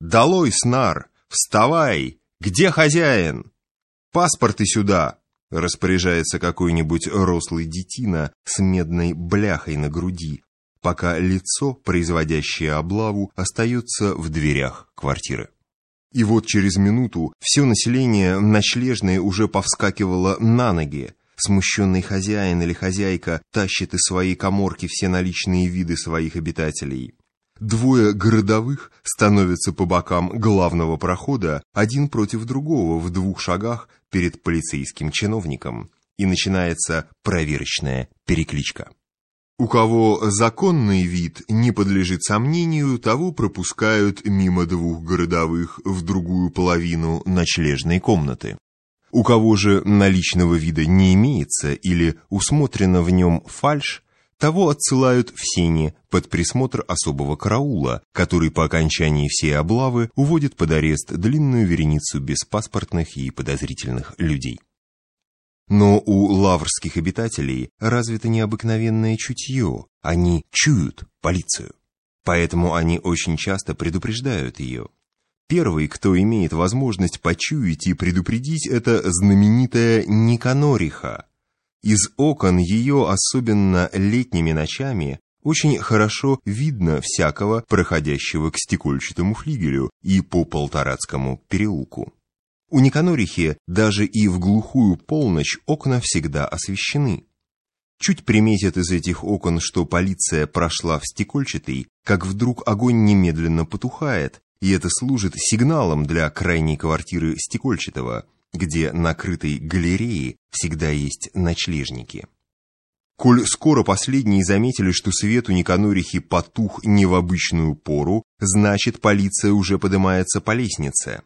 «Долой, снар! Вставай! Где хозяин? Паспорты сюда!» Распоряжается какой-нибудь рослый детина с медной бляхой на груди, пока лицо, производящее облаву, остается в дверях квартиры. И вот через минуту все население ночлежное уже повскакивало на ноги. Смущенный хозяин или хозяйка тащит из своей коморки все наличные виды своих обитателей. Двое городовых становятся по бокам главного прохода, один против другого в двух шагах перед полицейским чиновником. И начинается проверочная перекличка. У кого законный вид не подлежит сомнению, того пропускают мимо двух городовых в другую половину ночлежной комнаты. У кого же наличного вида не имеется или усмотрено в нем фальшь, того отсылают в сени под присмотр особого караула, который по окончании всей облавы уводит под арест длинную вереницу беспаспортных и подозрительных людей. Но у лаврских обитателей развито необыкновенное чутье, они чуют полицию. Поэтому они очень часто предупреждают ее. Первый, кто имеет возможность почуять и предупредить, это знаменитая Никанориха. Из окон ее, особенно летними ночами, очень хорошо видно всякого, проходящего к стекольчатому флигелю и по Полторацкому переулку. У Никанорихи даже и в глухую полночь окна всегда освещены. Чуть приметят из этих окон, что полиция прошла в стекольчатый, как вдруг огонь немедленно потухает, и это служит сигналом для крайней квартиры стекольчатого, где на крытой галерее всегда есть ночлежники. Коль скоро последние заметили, что свет у Никанорихи потух не в обычную пору, значит, полиция уже поднимается по лестнице.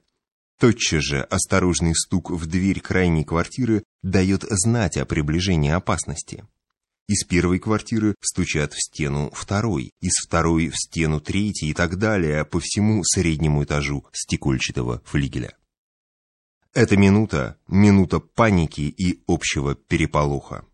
Тотчас же осторожный стук в дверь крайней квартиры дает знать о приближении опасности. Из первой квартиры стучат в стену второй, из второй в стену третьей и так далее по всему среднему этажу стекольчатого флигеля. Эта минута – минута паники и общего переполоха.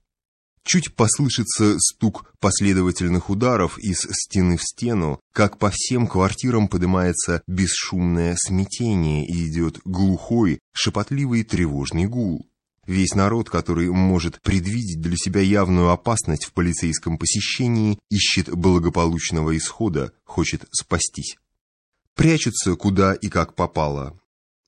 Чуть послышится стук последовательных ударов из стены в стену, как по всем квартирам поднимается бесшумное смятение и идет глухой, шепотливый тревожный гул. Весь народ, который может предвидеть для себя явную опасность в полицейском посещении, ищет благополучного исхода, хочет спастись. Прячутся куда и как попало.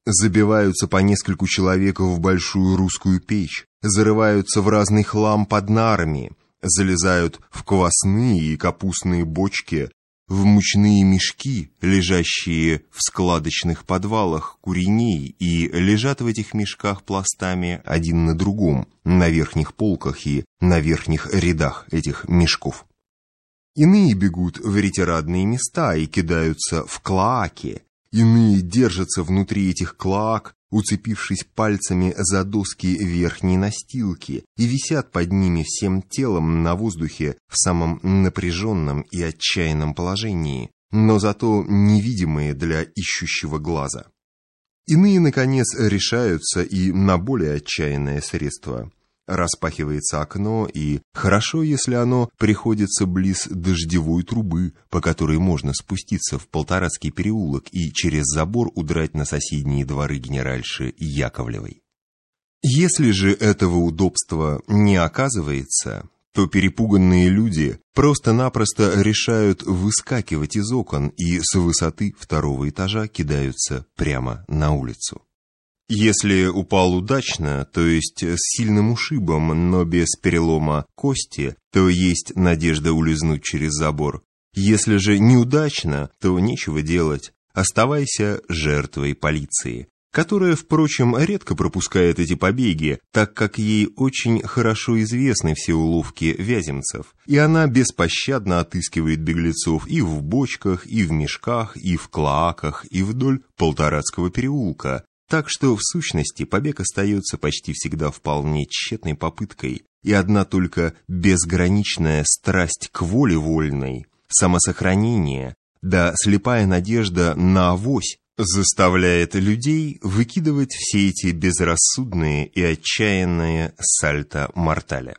Забиваются по нескольку человек в большую русскую печь, зарываются в разный хлам под нарами, залезают в квасные и капустные бочки, в мучные мешки, лежащие в складочных подвалах куреней, и лежат в этих мешках пластами один на другом, на верхних полках и на верхних рядах этих мешков. Иные бегут в ретирадные места и кидаются в клоаки, иные держатся внутри этих клоак, уцепившись пальцами за доски верхней настилки, и висят под ними всем телом на воздухе в самом напряженном и отчаянном положении, но зато невидимые для ищущего глаза. Иные, наконец, решаются и на более отчаянное средство распахивается окно, и хорошо, если оно приходится близ дождевой трубы, по которой можно спуститься в Полторацкий переулок и через забор удрать на соседние дворы генеральши Яковлевой. Если же этого удобства не оказывается, то перепуганные люди просто-напросто решают выскакивать из окон и с высоты второго этажа кидаются прямо на улицу. Если упал удачно, то есть с сильным ушибом, но без перелома кости, то есть надежда улизнуть через забор. Если же неудачно, то нечего делать. Оставайся жертвой полиции, которая, впрочем, редко пропускает эти побеги, так как ей очень хорошо известны все уловки вяземцев, и она беспощадно отыскивает беглецов и в бочках, и в мешках, и в клоаках, и вдоль Полторацкого переулка, так что, в сущности, побег остается почти всегда вполне тщетной попыткой, и одна только безграничная страсть к воле вольной, самосохранение, да слепая надежда на авось заставляет людей выкидывать все эти безрассудные и отчаянные сальто-морталя.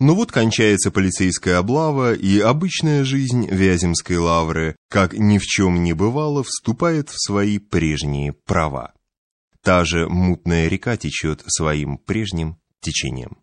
Но вот кончается полицейская облава, и обычная жизнь Вяземской лавры, как ни в чем не бывало, вступает в свои прежние права. Та же мутная река течет своим прежним течением.